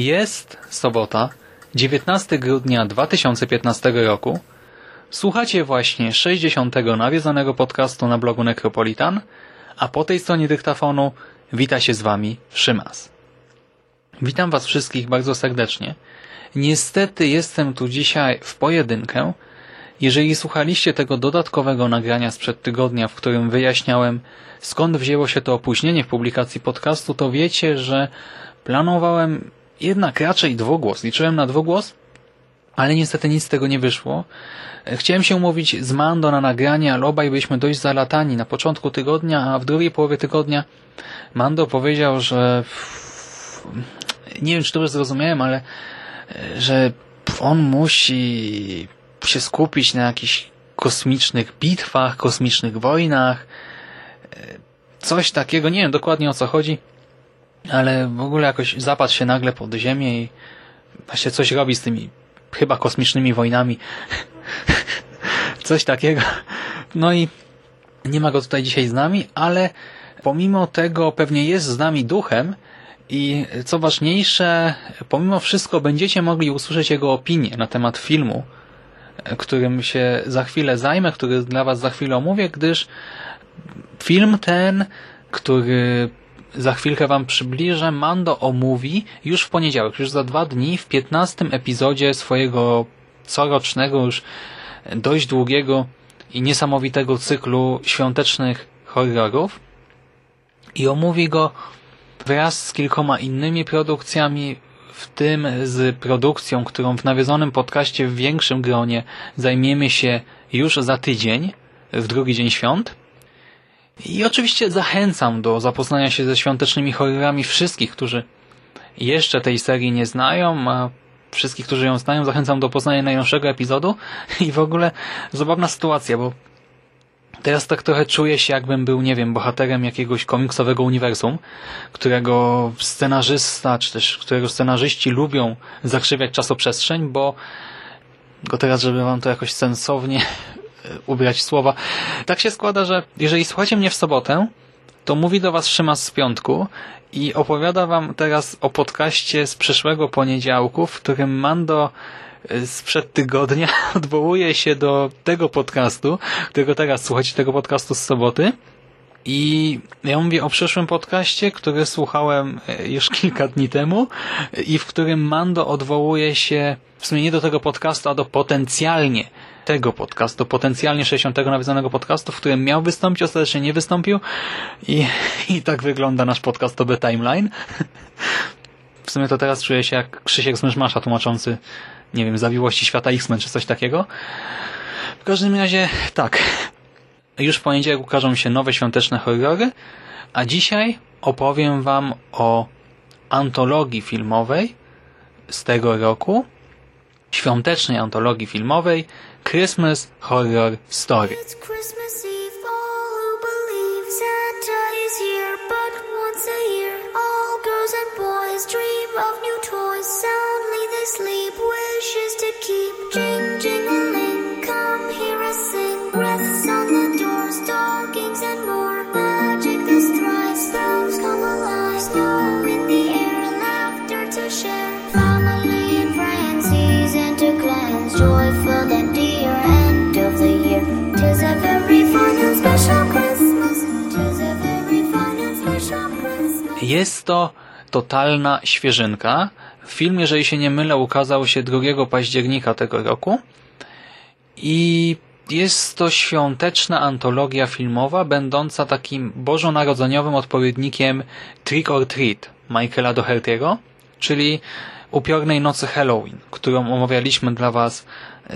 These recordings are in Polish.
Jest sobota, 19 grudnia 2015 roku. Słuchacie właśnie 60. nawiedzonego podcastu na blogu Necropolitan, a po tej stronie dyktafonu wita się z Wami Szymas. Witam Was wszystkich bardzo serdecznie. Niestety jestem tu dzisiaj w pojedynkę. Jeżeli słuchaliście tego dodatkowego nagrania sprzed tygodnia, w którym wyjaśniałem skąd wzięło się to opóźnienie w publikacji podcastu, to wiecie, że planowałem jednak raczej dwugłos. Liczyłem na dwugłos, ale niestety nic z tego nie wyszło. Chciałem się umówić z Mando na nagranie, ale obaj byliśmy dość zalatani na początku tygodnia, a w drugiej połowie tygodnia Mando powiedział, że nie wiem, czy dobrze zrozumiałem, ale że on musi się skupić na jakichś kosmicznych bitwach, kosmicznych wojnach, coś takiego, nie wiem dokładnie o co chodzi, ale w ogóle jakoś zapadł się nagle pod ziemię i właśnie coś robi z tymi chyba kosmicznymi wojnami. coś takiego. No i nie ma go tutaj dzisiaj z nami, ale pomimo tego pewnie jest z nami duchem i co ważniejsze, pomimo wszystko będziecie mogli usłyszeć jego opinię na temat filmu, którym się za chwilę zajmę, który dla Was za chwilę omówię, gdyż film ten, który za chwilkę Wam przybliżę, Mando omówi już w poniedziałek, już za dwa dni, w 15 epizodzie swojego corocznego, już dość długiego i niesamowitego cyklu świątecznych horrorów i omówi go wraz z kilkoma innymi produkcjami, w tym z produkcją, którą w nawiedzonym podcaście w większym gronie zajmiemy się już za tydzień, w drugi dzień świąt. I oczywiście zachęcam do zapoznania się ze świątecznymi horrorami wszystkich, którzy jeszcze tej serii nie znają, a wszystkich, którzy ją znają, zachęcam do poznania najnowszego epizodu. I w ogóle zabawna sytuacja, bo teraz tak trochę czuję się, jakbym był, nie wiem, bohaterem jakiegoś komiksowego uniwersum, którego scenarzysta, czy też którego scenarzyści lubią zakrzywiać czasoprzestrzeń, bo go teraz, żeby wam to jakoś sensownie ubrać słowa. Tak się składa, że jeżeli słuchacie mnie w sobotę, to mówi do Was Szymas z piątku i opowiada Wam teraz o podcaście z przyszłego poniedziałku, w którym Mando sprzed tygodnia odwołuje się do tego podcastu, którego teraz słuchacie, tego podcastu z soboty. I ja mówię o przyszłym podcaście, który słuchałem już kilka dni temu i w którym Mando odwołuje się w sumie nie do tego podcastu, a do potencjalnie tego podcastu, potencjalnie 60. nawiązanego podcastu, w którym miał wystąpić, ostatecznie nie wystąpił i, i tak wygląda nasz podcastowy timeline. W sumie to teraz czuję się jak Krzysiek z Myszmasza tłumaczący, nie wiem, zawiłości świata X-Men czy coś takiego. W każdym razie tak. Już w poniedziałek ukażą się nowe świąteczne horrory, a dzisiaj opowiem Wam o antologii filmowej z tego roku, świątecznej antologii filmowej Christmas Horror Story. Jest to totalna świeżynka. Film, jeżeli się nie mylę, ukazał się 2 października tego roku i jest to świąteczna antologia filmowa, będąca takim bożonarodzeniowym odpowiednikiem Trick or Treat Michaela Doherty'ego, czyli upiornej nocy Halloween, którą omawialiśmy dla Was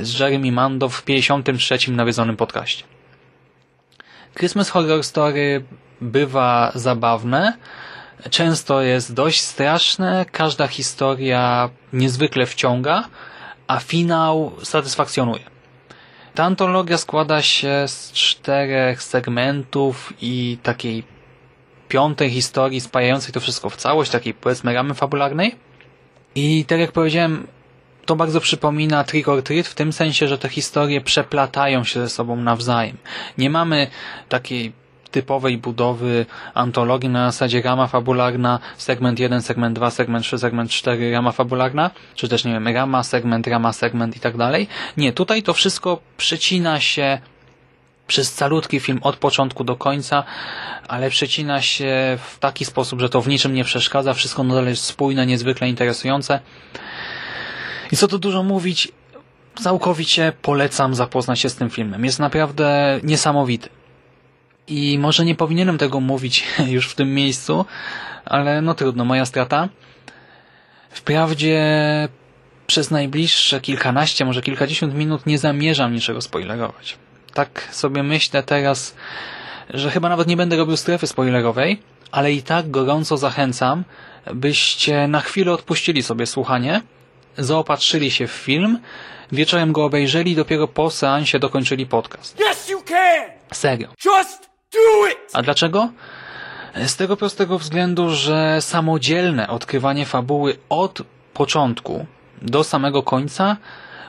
z Jeremy Mando w 53. nawiedzonym podcaście. Christmas Horror Story bywa zabawne, często jest dość straszne, każda historia niezwykle wciąga, a finał satysfakcjonuje. Ta antologia składa się z czterech segmentów i takiej piątej historii spajającej to wszystko w całość, takiej powiedzmy ramy fabularnej. I tak jak powiedziałem, to bardzo przypomina Trick or Treat w tym sensie, że te historie przeplatają się ze sobą nawzajem. Nie mamy takiej typowej budowy antologii na zasadzie rama fabularna, segment 1, segment 2, segment 3, segment 4, rama fabularna, czy też nie wiem, rama, segment, rama, segment i tak dalej. Nie, tutaj to wszystko przecina się przez calutki film od początku do końca, ale przecina się w taki sposób, że to w niczym nie przeszkadza, wszystko nadal jest spójne, niezwykle interesujące. I co tu dużo mówić, całkowicie polecam zapoznać się z tym filmem. Jest naprawdę niesamowity. I może nie powinienem tego mówić już w tym miejscu, ale no trudno, moja strata. Wprawdzie przez najbliższe kilkanaście, może kilkadziesiąt minut nie zamierzam niczego spoilerować. Tak sobie myślę teraz, że chyba nawet nie będę robił strefy spoilerowej, ale i tak gorąco zachęcam, byście na chwilę odpuścili sobie słuchanie, zaopatrzyli się w film, wieczorem go obejrzeli i dopiero po seansie dokończyli podcast. Yes, you can! Serio. Just! A dlaczego? Z tego prostego względu, że samodzielne odkrywanie fabuły od początku do samego końca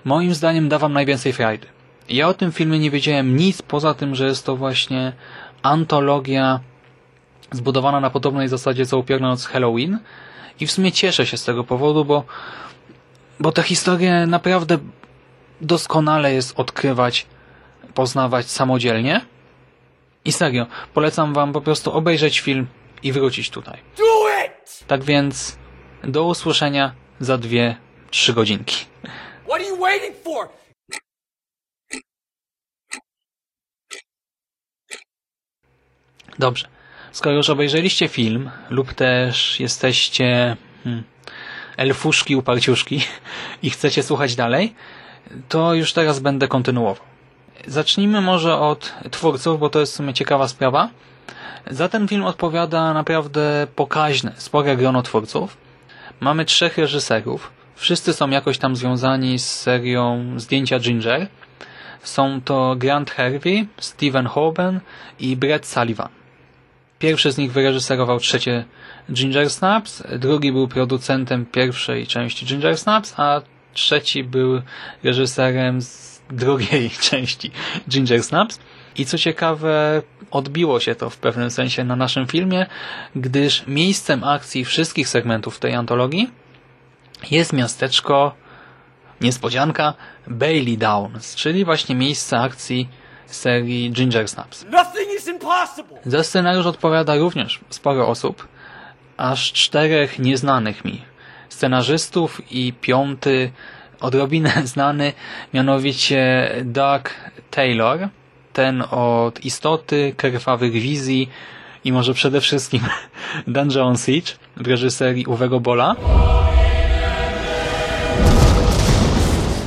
moim zdaniem da wam najwięcej frajdy. Ja o tym filmie nie wiedziałem nic poza tym, że jest to właśnie antologia zbudowana na podobnej zasadzie co Upiorna Noc Halloween i w sumie cieszę się z tego powodu, bo, bo te historie naprawdę doskonale jest odkrywać, poznawać samodzielnie. I serio, polecam wam po prostu obejrzeć film i wrócić tutaj. Do it! Tak więc do usłyszenia za dwie, trzy godzinki. What are you waiting for? Dobrze. Skoro już obejrzeliście film lub też jesteście hmm, elfuszki, uparciuszki i chcecie słuchać dalej, to już teraz będę kontynuował. Zacznijmy może od twórców, bo to jest w sumie ciekawa sprawa. Za ten film odpowiada naprawdę pokaźne, spore grono twórców. Mamy trzech reżyserów. Wszyscy są jakoś tam związani z serią Zdjęcia Ginger. Są to Grant Hervey, Steven Hoban i Brett Sullivan. Pierwszy z nich wyreżyserował trzecie Ginger Snaps, drugi był producentem pierwszej części Ginger Snaps, a trzeci był reżyserem z drugiej części Ginger Snaps. I co ciekawe, odbiło się to w pewnym sensie na naszym filmie, gdyż miejscem akcji wszystkich segmentów tej antologii jest miasteczko, niespodzianka, Bailey Downs, czyli właśnie miejsce akcji serii Ginger Snaps. Za scenariusz odpowiada również sporo osób, aż czterech nieznanych mi scenarzystów i piąty odrobinę znany, mianowicie Doug Taylor, ten od Istoty, Krwawych Wizji i może przede wszystkim Dungeon Siege w reżyserii Uwego Bola.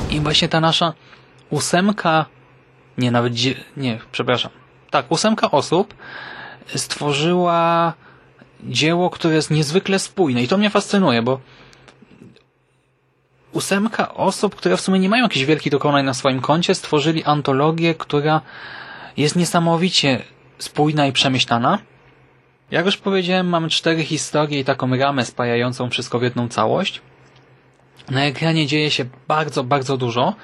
I właśnie ta nasza ósemka, nie nawet, nie, przepraszam, tak, ósemka osób stworzyła dzieło, które jest niezwykle spójne i to mnie fascynuje, bo ósemka osób, które w sumie nie mają jakichś wielkich dokonań na swoim koncie, stworzyli antologię, która jest niesamowicie spójna i przemyślana. Jak już powiedziałem, mamy cztery historie i taką ramę spajającą wszystko w jedną całość. Na ekranie dzieje się bardzo, bardzo dużo,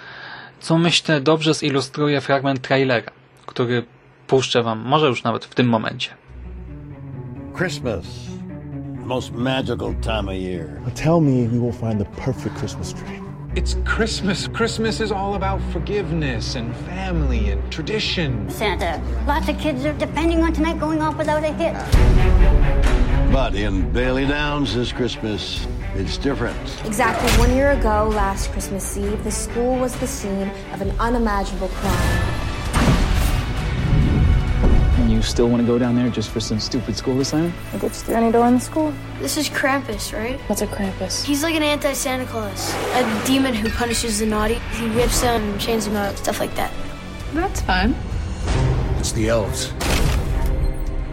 co myślę dobrze zilustruje fragment trailera, który puszczę wam może już nawet w tym momencie. Christmas, most magical time of year. Tell me you will find the perfect Christmas tree. It's Christmas. Christmas is all about forgiveness and family and tradition. Santa. Lots of kids are depending on tonight going off without a hit. But in Bailey Downs this Christmas, it's different. Exactly one year ago, last Christmas Eve, the school was the scene of an unimaginable crime. Still want to go down there just for some stupid school assignment? It gets through any door in the school. This is Krampus, right? What's a Krampus? He's like an anti Santa Claus, a demon who punishes the naughty. He whips them, chains them up, stuff like that. That's fine. It's the elves.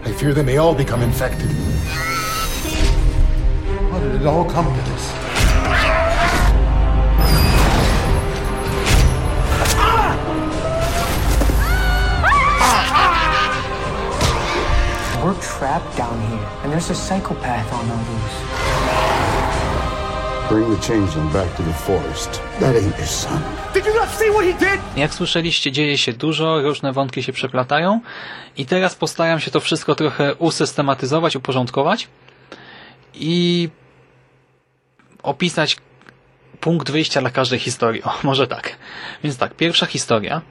I fear they may all become infected. How did it all come to this? We're trapped down here, and there's a psychopath on the loose. Bring the changeling back to the forest. That ain't your son. Did you not see what he did? Jak słyszeliście, dzieje się dużo, różne wątki się przeplatają i teraz postaram się to wszystko trochę usystematyzować, uporządkować i opisać punkt wyjścia dla każdej historii. O, może tak. Więc tak, pierwsza historia.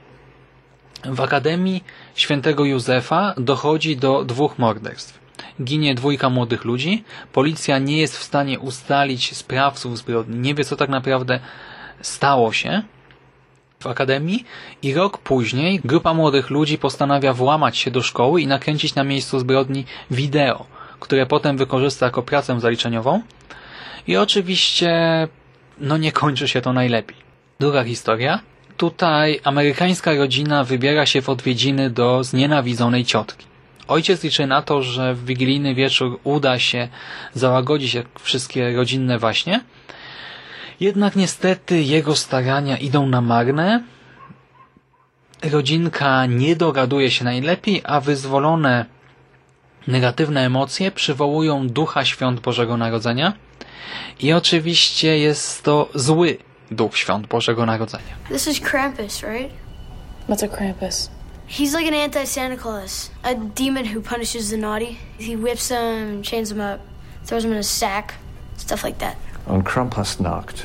W Akademii Świętego Józefa dochodzi do dwóch morderstw. Ginie dwójka młodych ludzi, policja nie jest w stanie ustalić sprawców zbrodni, nie wie co tak naprawdę stało się w Akademii i rok później grupa młodych ludzi postanawia włamać się do szkoły i nakręcić na miejscu zbrodni wideo, które potem wykorzysta jako pracę zaliczeniową i oczywiście no nie kończy się to najlepiej. Druga historia. Tutaj amerykańska rodzina wybiera się w odwiedziny do znienawidzonej ciotki. Ojciec liczy na to, że w wigilijny wieczór uda się załagodzić wszystkie rodzinne waśnie, jednak niestety jego starania idą na marne. Rodzinka nie dogaduje się najlepiej, a wyzwolone negatywne emocje przywołują ducha świąt Bożego Narodzenia i oczywiście jest to zły duch świąt Bożego Narodzenia. This is Krampus, right? What's a Krampus? He's like an anti Santa Claus, a demon who punishes the naughty. He whips them, chains them up, throws them in a sack, stuff like that. On Krampusnacht,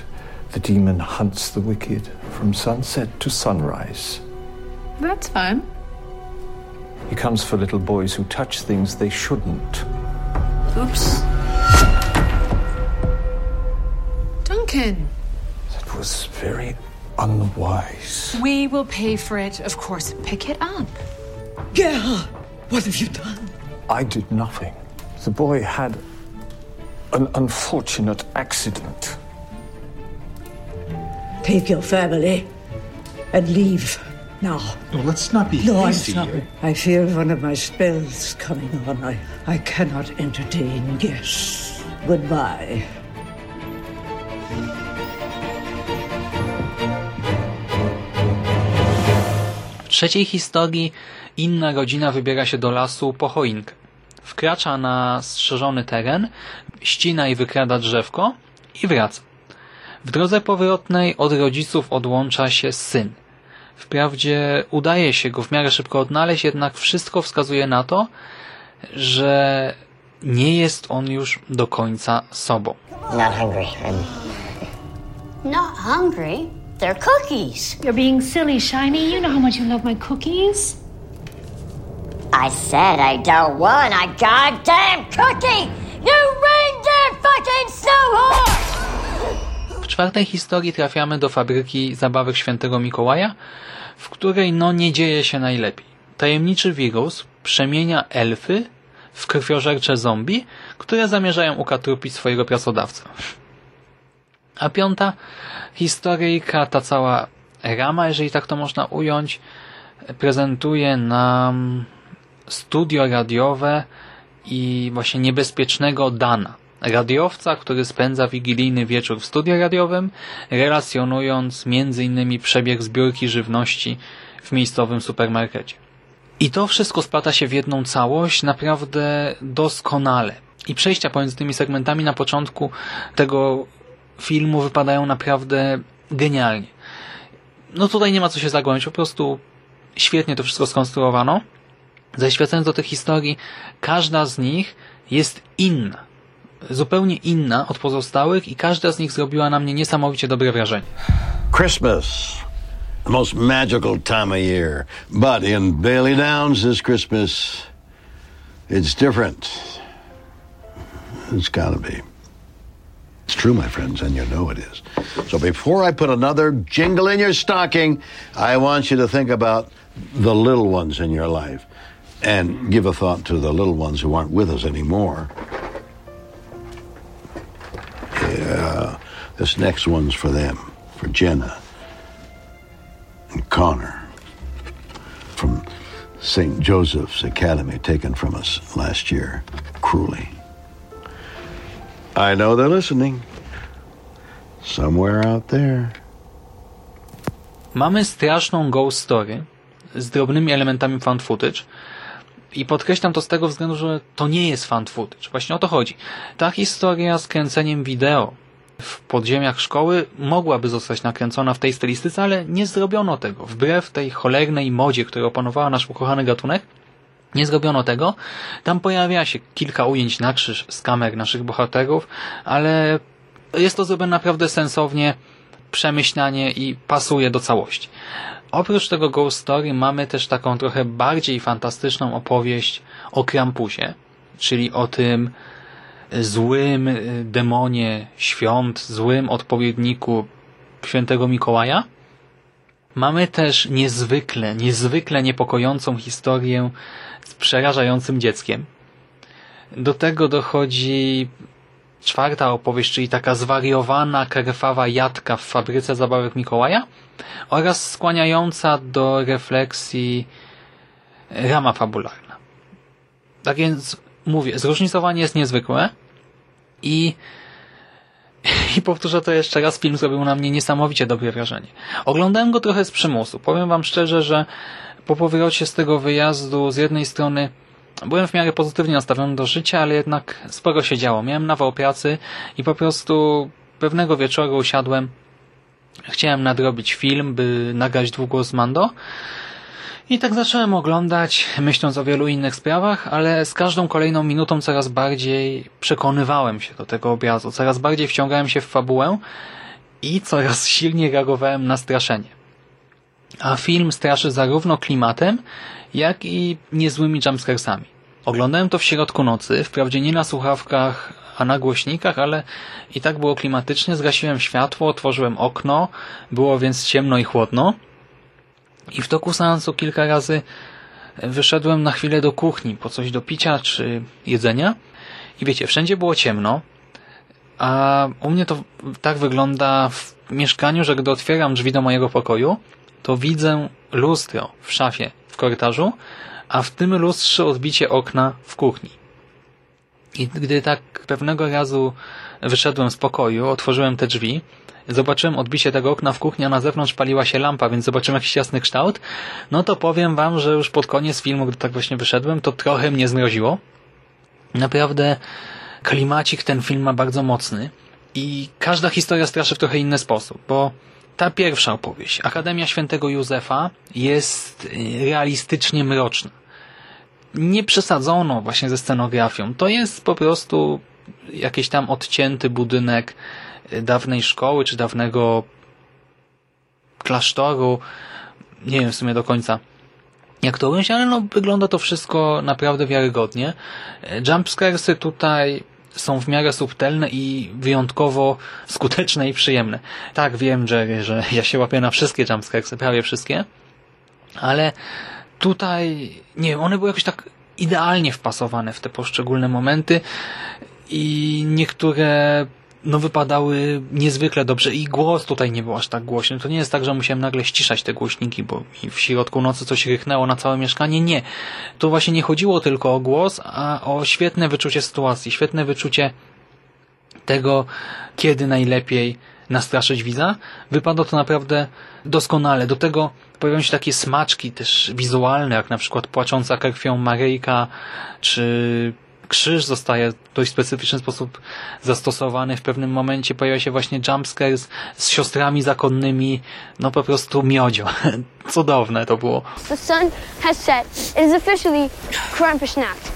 the demon hunts the wicked from sunset to sunrise. That's fine. He comes for little boys who touch things they shouldn't. Oops. Duncan, That was very unwise. we will pay for it, of course. Pick it up. Gerhard, what have you done? I did nothing. The boy had an unfortunate accident. Take your family and leave now. No, let's not be No, I'm sorry. I feel one of my spells coming on. I, I cannot entertain guests. Goodbye. Trzeciej historii inna rodzina wybiera się do lasu po choinkę. Wkracza na strzeżony teren, ścina i wykrada drzewko i wraca. W drodze powrotnej od rodziców odłącza się syn. Wprawdzie udaje się go w miarę szybko odnaleźć, jednak wszystko wskazuje na to, że nie jest on już do końca sobą. Not hungry. I'm Not hungry. They're cookies. You're being silly, Shiny. You know how much you love my cookies. I said I don't want a goddamn cookie! You reindeer fucking snowhorse! W czwartej historii trafiamy do fabryki zabawek świętego Mikołaja, w której no nie dzieje się najlepiej. Tajemniczy wirus przemienia elfy w krwiożercze zombie, które zamierzają ukatrupić swojego pracodawcę. A piąta historyjka, ta cała rama, jeżeli tak to można ująć, prezentuje nam studio radiowe i właśnie niebezpiecznego Dana. Radiowca, który spędza wigilijny wieczór w studiu radiowym, relacjonując innymi przebieg zbiórki żywności w miejscowym supermarkecie. I to wszystko splata się w jedną całość naprawdę doskonale. I przejścia pomiędzy tymi segmentami na początku tego filmu wypadają naprawdę genialnie. No tutaj nie ma co się zagłębiać, po prostu świetnie to wszystko skonstruowano. Zaświecając do tych historii, każda z nich jest inna. Zupełnie inna od pozostałych i każda z nich zrobiła na mnie niesamowicie dobre wrażenie. Christmas, the most magical time of year. But in Bailey Downs this Christmas, it's different. It's gotta be. It's true, my friends, and you know it is. So before I put another jingle in your stocking, I want you to think about the little ones in your life and give a thought to the little ones who aren't with us anymore. Yeah, this next one's for them, for Jenna and Connor from St. Joseph's Academy, taken from us last year, cruelly. I know they're listening. Somewhere out there. Mamy straszną ghost story z drobnymi elementami found footage. I podkreślam to z tego względu, że to nie jest found footage. Właśnie o to chodzi. Ta historia z kręceniem wideo w podziemiach szkoły mogłaby zostać nakręcona w tej stylistyce, ale nie zrobiono tego. Wbrew tej cholernej modzie, która opanowała nasz ukochany gatunek, nie zrobiono tego. Tam pojawia się kilka ujęć na krzyż z kamer naszych bohaterów, ale jest to zrobione naprawdę sensownie, przemyślanie i pasuje do całości. Oprócz tego Ghost Story mamy też taką trochę bardziej fantastyczną opowieść o Krampusie, czyli o tym złym demonie świąt, złym odpowiedniku świętego Mikołaja. Mamy też niezwykle, niezwykle niepokojącą historię z przerażającym dzieckiem. Do tego dochodzi czwarta opowieść, czyli taka zwariowana, krwawa jadka w fabryce zabawek Mikołaja oraz skłaniająca do refleksji rama fabularna. Tak więc mówię, zróżnicowanie jest niezwykłe i i powtórzę to jeszcze raz, film zrobił na mnie niesamowicie dobre wrażenie. Oglądałem go trochę z przymusu. Powiem wam szczerze, że po powrocie z tego wyjazdu z jednej strony byłem w miarę pozytywnie nastawiony do życia, ale jednak sporo się działo. Miałem nawał pracy i po prostu pewnego wieczoru usiadłem, chciałem nadrobić film, by nagrać dwugłos Mando i tak zacząłem oglądać, myśląc o wielu innych sprawach, ale z każdą kolejną minutą coraz bardziej przekonywałem się do tego obrazu, coraz bardziej wciągałem się w fabułę i coraz silniej reagowałem na straszenie. A film straszy zarówno klimatem, jak i niezłymi jumpscaresami. Oglądałem to w środku nocy, wprawdzie nie na słuchawkach, a na głośnikach, ale i tak było klimatycznie. Zgasiłem światło, otworzyłem okno, było więc ciemno i chłodno. I w toku seansu kilka razy wyszedłem na chwilę do kuchni po coś do picia czy jedzenia. I wiecie, wszędzie było ciemno, a u mnie to tak wygląda w mieszkaniu, że gdy otwieram drzwi do mojego pokoju, to widzę lustro w szafie w korytarzu, a w tym lustrze odbicie okna w kuchni. I gdy tak pewnego razu wyszedłem z pokoju, otworzyłem te drzwi, zobaczyłem odbicie tego okna w kuchni, a na zewnątrz paliła się lampa, więc zobaczyłem jakiś jasny kształt, no to powiem wam, że już pod koniec filmu, gdy tak właśnie wyszedłem, to trochę mnie zmroziło. Naprawdę klimacik ten film ma bardzo mocny i każda historia straszy w trochę inny sposób, bo ta pierwsza opowieść, Akademia Świętego Józefa, jest realistycznie mroczna. Nie przesadzono właśnie ze scenografią. To jest po prostu jakiś tam odcięty budynek dawnej szkoły, czy dawnego klasztoru. Nie wiem w sumie do końca jak to ująć, ale no, wygląda to wszystko naprawdę wiarygodnie. Jumpscaresy tutaj są w miarę subtelne i wyjątkowo skuteczne i przyjemne. Tak, wiem, Jerry, że ja się łapię na wszystkie jumpscaresy, prawie wszystkie, ale tutaj, nie wiem, one były jakoś tak idealnie wpasowane w te poszczególne momenty i niektóre no wypadały niezwykle dobrze i głos tutaj nie był aż tak głośny. To nie jest tak, że musiałem nagle ściszać te głośniki, bo mi w środku nocy coś rychnęło na całe mieszkanie. Nie. Tu właśnie nie chodziło tylko o głos, a o świetne wyczucie sytuacji, świetne wyczucie tego, kiedy najlepiej nastraszyć widza. Wypada to naprawdę doskonale. Do tego pojawiają się takie smaczki też wizualne, jak na przykład płacząca krwią Maryjka, czy krzyż zostaje w dość specyficzny sposób zastosowany. W pewnym momencie pojawia się właśnie jumpscare z, z siostrami zakonnymi. No po prostu miodzio. Cudowne to było. The sun has set. It is officially Krampusnacht.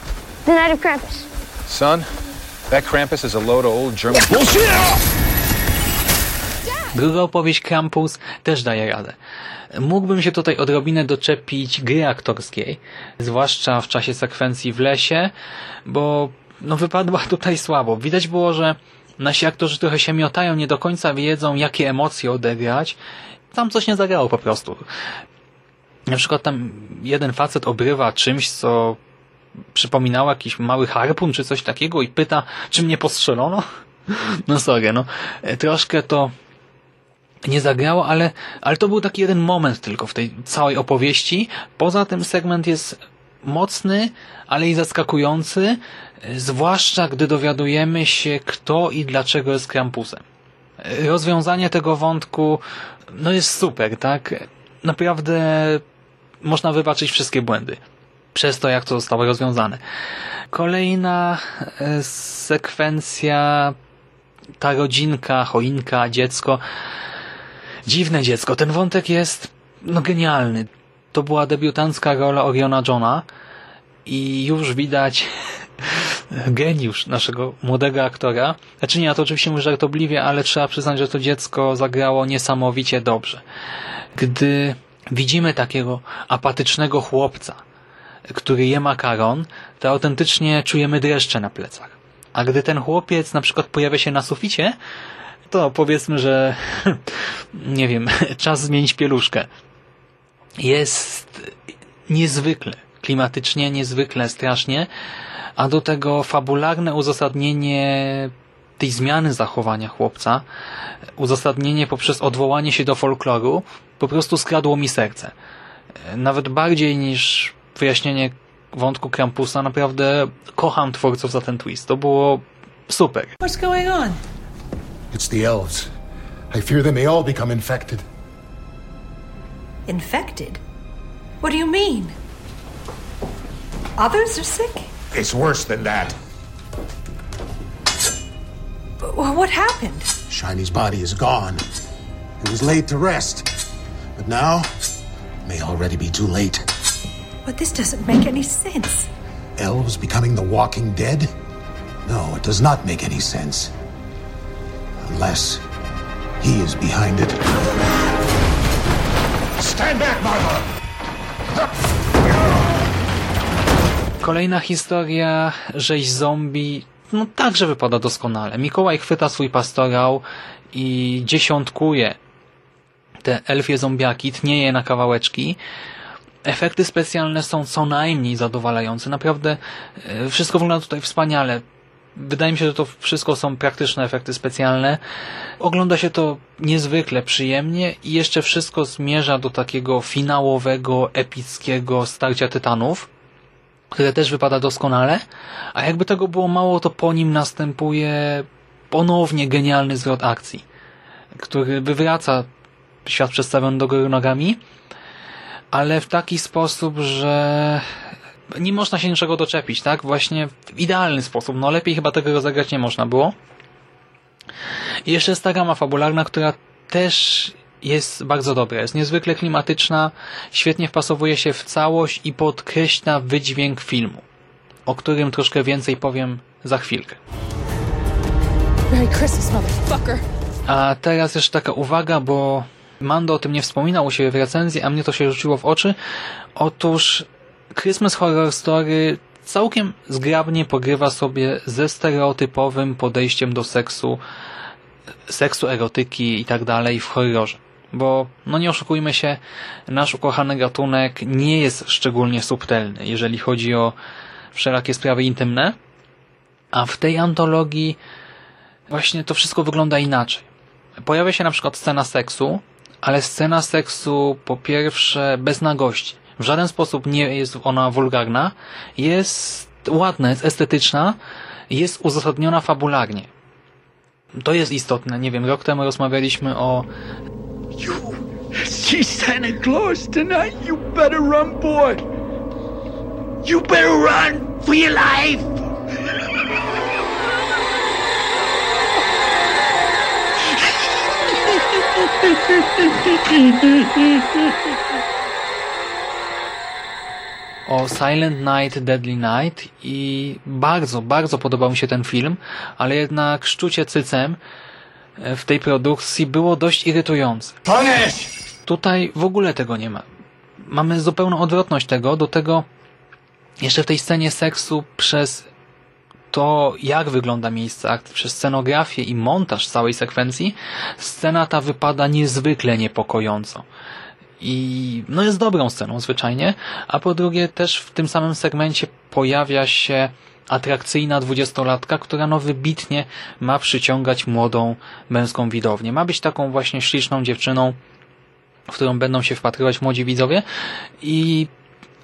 The night of Krampus. Son, that Krampus is a load of old German bullshit! Druga opowieść Krampus też daje radę. Mógłbym się tutaj odrobinę doczepić gry aktorskiej, zwłaszcza w czasie sekwencji w lesie, bo no wypadła tutaj słabo. Widać było, że nasi aktorzy trochę się miotają, nie do końca wiedzą, jakie emocje odegrać. Tam coś nie zagrało po prostu. Na przykład tam jeden facet obrywa czymś, co przypominało jakiś mały harpun czy coś takiego i pyta, czy mnie postrzelono? No sorry, no. Troszkę to nie zagrało, ale, ale to był taki jeden moment tylko w tej całej opowieści. Poza tym segment jest mocny, ale i zaskakujący, zwłaszcza gdy dowiadujemy się, kto i dlaczego jest Krampusem. Rozwiązanie tego wątku no jest super, tak? Naprawdę można wybaczyć wszystkie błędy przez to, jak to zostało rozwiązane. Kolejna e, sekwencja ta rodzinka, choinka, dziecko. Dziwne dziecko. Ten wątek jest no genialny. To była debiutancka rola Oriona Johna i już widać geniusz naszego młodego aktora. Znaczy nie, ja to oczywiście mówię żartobliwie, ale trzeba przyznać, że to dziecko zagrało niesamowicie dobrze. Gdy widzimy takiego apatycznego chłopca, który je makaron, to autentycznie czujemy dreszcze na plecach. A gdy ten chłopiec na przykład pojawia się na suficie, to powiedzmy, że nie wiem, czas zmienić pieluszkę. Jest niezwykle, klimatycznie niezwykle strasznie, a do tego fabularne uzasadnienie tej zmiany zachowania chłopca, uzasadnienie poprzez odwołanie się do folkloru, po prostu skradło mi serce. Nawet bardziej niż wyjaśnienie wątku Krampusa, naprawdę kocham twórców za ten twist. To było super. What's going on? It's the elves. I fear they may all become infected. Infected? What do you mean? Others are sick? It's worse than that. W- What happened? Shiny's body is gone. It was laid to rest. But now, it may already be too late. But this doesn't make any sense. Elves becoming the walking dead? No, it does not make any sense. Unless he is behind it. Stand back, Marva! Kolejna historia, rzeź zombie, no także wypada doskonale. Mikołaj chwyta swój pastorał i dziesiątkuje te elfie zombiaki, tnie je na kawałeczki. Efekty specjalne są co najmniej zadowalające. Naprawdę e, wszystko wygląda tutaj wspaniale. Wydaje mi się, że to wszystko są praktyczne efekty specjalne. Ogląda się to niezwykle przyjemnie i jeszcze wszystko zmierza do takiego finałowego, epickiego starcia tytanów, które też wypada doskonale. A jakby tego było mało, to po nim następuje ponownie genialny zwrot akcji, który wywraca świat przedstawiony do góry nogami, ale w taki sposób, że nie można się niczego doczepić, tak? Właśnie w idealny sposób. No lepiej chyba tego rozegrać nie można było. I jeszcze jest ta gama fabularna, która też jest bardzo dobra. Jest niezwykle klimatyczna, świetnie wpasowuje się w całość i podkreśla wydźwięk filmu, o którym troszkę więcej powiem za chwilkę. A teraz jeszcze taka uwaga, bo Mando o tym nie wspominał u siebie w recenzji, a mnie to się rzuciło w oczy. Otóż Christmas Horror Story całkiem zgrabnie pogrywa sobie ze stereotypowym podejściem do seksu, seksu, erotyki i tak dalej w horrorze. Bo, no nie oszukujmy się, nasz ukochany gatunek nie jest szczególnie subtelny, jeżeli chodzi o wszelakie sprawy intymne, a w tej antologii właśnie to wszystko wygląda inaczej. Pojawia się na przykład scena seksu, ale scena seksu po pierwsze bez nagości. W żaden sposób nie jest ona wulgarna, jest ładna, jest estetyczna, jest uzasadniona fabularnie. To jest istotne. Nie wiem, rok temu rozmawialiśmy o See Santa Claus tonight? You better run, boy. You better run for your life. o Silent Night, Deadly Night i bardzo, bardzo podobał mi się ten film, ale jednak szczucie cycem w tej produkcji było dość irytujące. Tutaj w ogóle tego nie ma. Mamy zupełną odwrotność tego, do tego jeszcze w tej scenie seksu przez to, jak wygląda miejsce akcji, przez scenografię i montaż całej sekwencji, scena ta wypada niezwykle niepokojąco. I no jest dobrą sceną zwyczajnie, a po drugie też w tym samym segmencie pojawia się atrakcyjna dwudziestolatka, która no wybitnie ma przyciągać młodą męską widownię. Ma być taką właśnie śliczną dziewczyną, w którą będą się wpatrywać młodzi widzowie i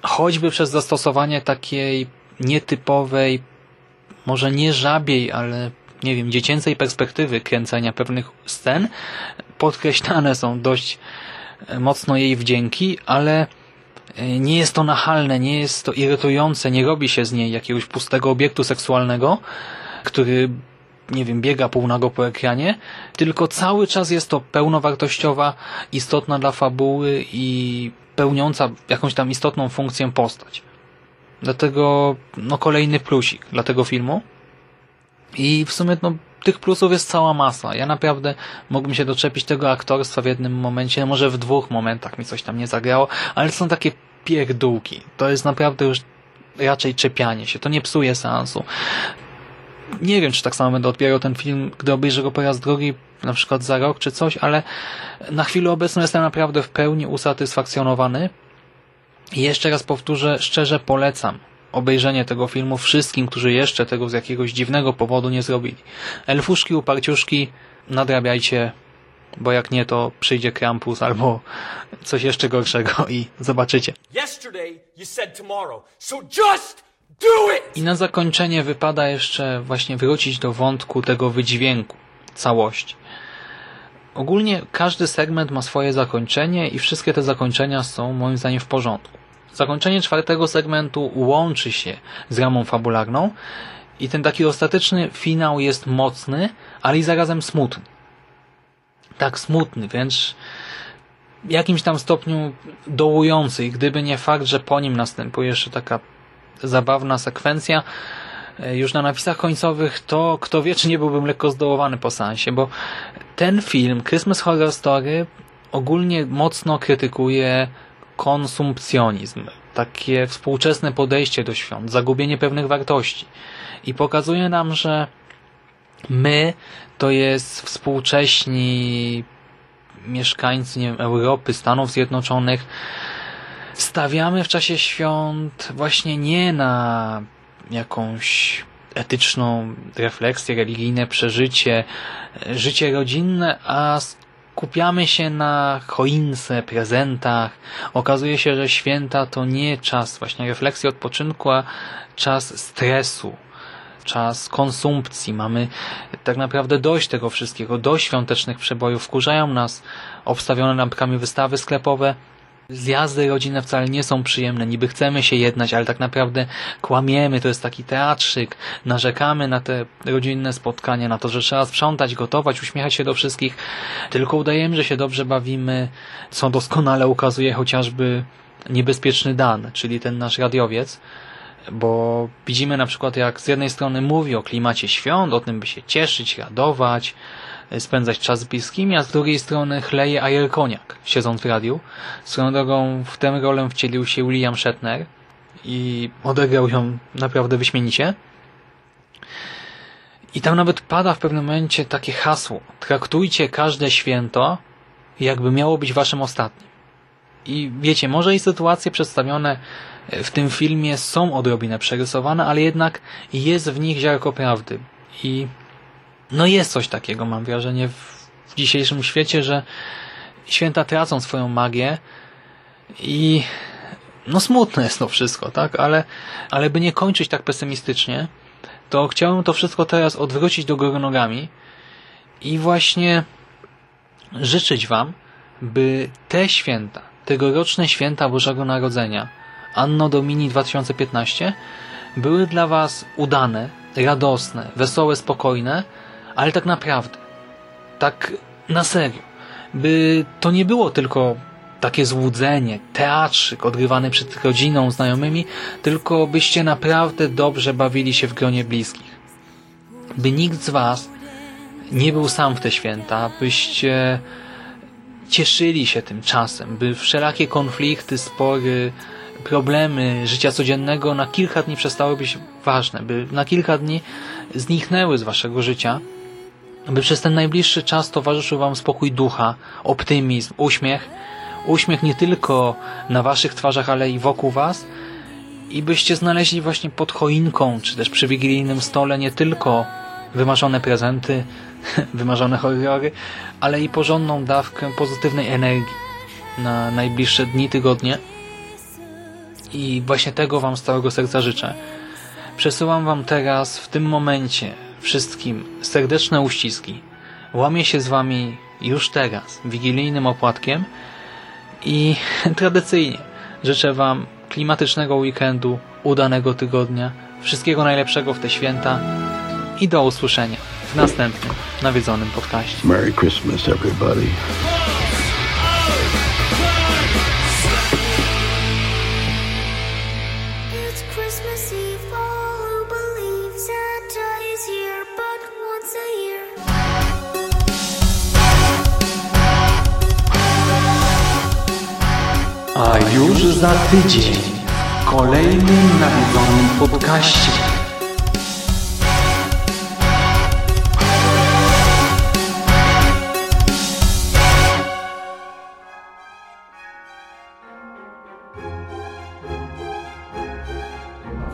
choćby przez zastosowanie takiej nietypowej, może nie żabiej, ale nie wiem, dziecięcej perspektywy kręcenia pewnych scen, podkreślane są dość mocno jej wdzięki, ale e, nie jest to nachalne, nie jest to irytujące, nie robi się z niej jakiegoś pustego obiektu seksualnego, który nie wiem, biega półnago po ekranie, tylko cały czas jest to pełnowartościowa, istotna dla fabuły i pełniąca jakąś tam istotną funkcję postać. Dlatego no kolejny plusik dla tego filmu. I w sumie no, tych plusów jest cała masa. Ja naprawdę mógłbym się doczepić tego aktorstwa w jednym momencie, może w dwóch momentach mi coś tam nie zagrało, ale są takie pierdółki. To jest naprawdę już raczej czepianie się. To nie psuje seansu. Nie wiem, czy tak samo będę odbierał ten film, gdy obejrzę go po raz drugi, na przykład za rok czy coś, ale na chwilę obecną jestem naprawdę w pełni usatysfakcjonowany. I jeszcze raz powtórzę, szczerze polecam obejrzenie tego filmu wszystkim, którzy jeszcze tego z jakiegoś dziwnego powodu nie zrobili. Elfuszki, uparciuszki, nadrabiajcie, bo jak nie, to przyjdzie Krampus albo coś jeszcze gorszego i zobaczycie. I na zakończenie wypada jeszcze właśnie wrócić do wątku tego wydźwięku całości. Ogólnie każdy segment ma swoje zakończenie i wszystkie te zakończenia są moim zdaniem w porządku. Zakończenie czwartego segmentu łączy się z ramą fabularną i ten taki ostateczny finał jest mocny, ale i zarazem smutny. Tak smutny, wręcz w jakimś tam stopniu dołujący i gdyby nie fakt, że po nim następuje jeszcze taka zabawna sekwencja, e, już na napisach końcowych, to kto wie, czy nie byłbym lekko zdołowany po sensie, bo ten film, Christmas Horror Story, ogólnie mocno krytykuje konsumpcjonizm, takie współczesne podejście do świąt, zagubienie pewnych wartości. I pokazuje nam, że my to jest współcześni mieszkańcy nie wiem, Europy, Stanów Zjednoczonych, stawiamy w czasie świąt właśnie nie na jakąś etyczną refleksję, religijne przeżycie, życie rodzinne, a skupiamy się na choince, prezentach. Okazuje się, że święta to nie czas właśnie refleksji, odpoczynku, a czas stresu, czas konsumpcji. Mamy tak naprawdę dość tego wszystkiego, dość świątecznych przebojów. Wkurzają nas obstawione lampkami wystawy sklepowe, Zjazdy rodzinne wcale nie są przyjemne, niby chcemy się jednać, ale tak naprawdę kłamiemy, to jest taki teatrzyk, narzekamy na te rodzinne spotkania, na to, że trzeba sprzątać, gotować, uśmiechać się do wszystkich, tylko udajemy, że się dobrze bawimy, co doskonale ukazuje chociażby niebezpieczny Dan, czyli ten nasz radiowiec, bo widzimy na przykład jak z jednej strony mówi o klimacie świąt, o tym by się cieszyć, radować, spędzać czas z bliskimi, a z drugiej strony chleje ajerkoniak, siedząc w radiu. Swoją drogą w tę rolę wcielił się William Shatner i odegrał ją naprawdę wyśmienicie. I tam nawet pada w pewnym momencie takie hasło. Traktujcie każde święto, jakby miało być waszym ostatnim. I wiecie, może i sytuacje przedstawione w tym filmie są odrobinę przerysowane, ale jednak jest w nich ziarko prawdy. I no jest coś takiego, mam wrażenie, w dzisiejszym świecie, że święta tracą swoją magię i no smutne jest to wszystko, tak? Ale, ale by nie kończyć tak pesymistycznie, to chciałem to wszystko teraz odwrócić do góry nogami i właśnie życzyć Wam, by te święta, tegoroczne święta Bożego Narodzenia, Anno Domini 2015, były dla Was udane, radosne, wesołe, spokojne, ale tak naprawdę, tak na serio, by to nie było tylko takie złudzenie, teatrzyk odgrywany przed rodziną, znajomymi, tylko byście naprawdę dobrze bawili się w gronie bliskich. By nikt z Was nie był sam w te święta, byście cieszyli się tym czasem, by wszelakie konflikty, spory, problemy życia codziennego na kilka dni przestały być ważne, by na kilka dni zniknęły z waszego życia, by przez ten najbliższy czas towarzyszył wam spokój ducha, optymizm, uśmiech, uśmiech nie tylko na waszych twarzach, ale i wokół was i byście znaleźli właśnie pod choinką, czy też przy wigilijnym stole nie tylko wymarzone prezenty, wymarzone horrory, ale i porządną dawkę pozytywnej energii na najbliższe dni, tygodnie. I właśnie tego Wam z całego serca życzę. Przesyłam Wam teraz, w tym momencie, wszystkim serdeczne uściski. Łamię się z Wami już teraz, wigilijnym opłatkiem i tradycyjnie życzę Wam klimatycznego weekendu, udanego tygodnia, wszystkiego najlepszego w te święta i do usłyszenia w następnym nawiedzonym podcaście. Merry Christmas, everybody. Już za tydzień w kolejnym nawiedzonym podcaście.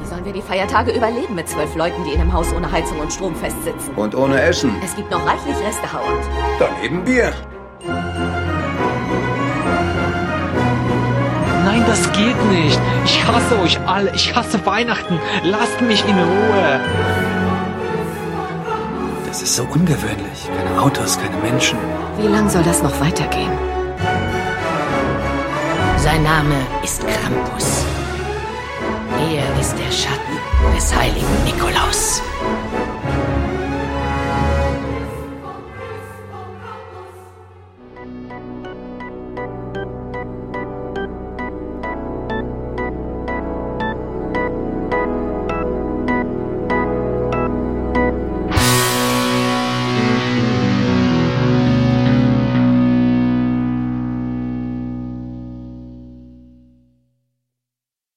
Wie sollen wir die Feiertage überleben mit zwölf Leuten, die in einem Haus ohne Heizung und Strom festsitzen? Und ohne Essen. Es gibt noch reichlich Reste, Howard. Daneben Bier. Das geht nicht. Ich hasse euch alle. Ich hasse Weihnachten. Lasst mich in Ruhe. Das ist so ungewöhnlich. Keine Autos, keine Menschen. Wie lang soll das noch weitergehen? Sein Name ist Krampus. Er ist der Schatten des heiligen Nikolaus.